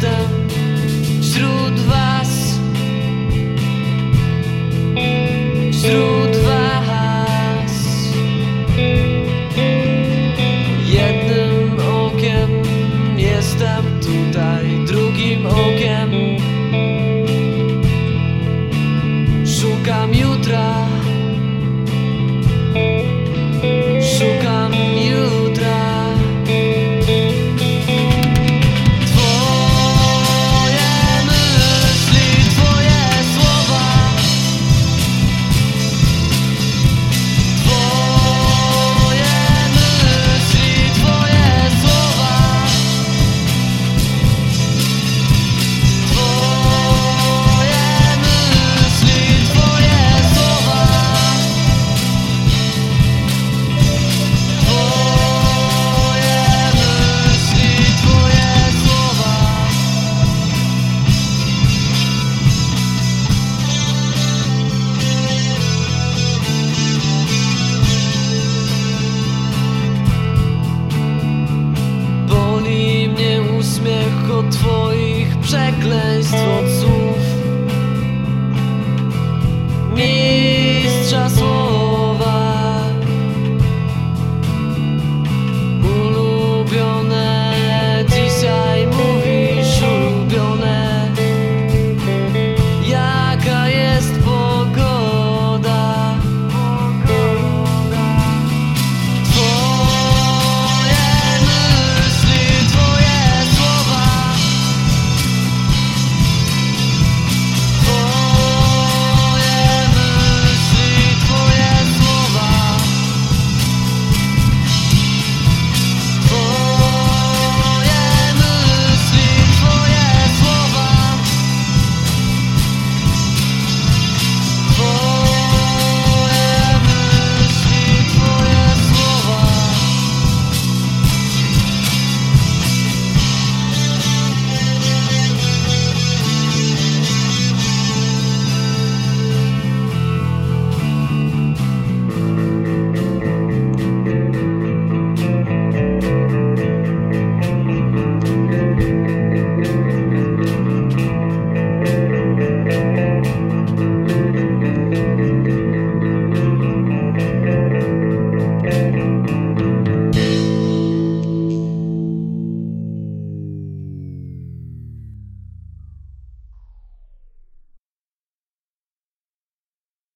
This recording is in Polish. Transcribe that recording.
system twoich przekleństw.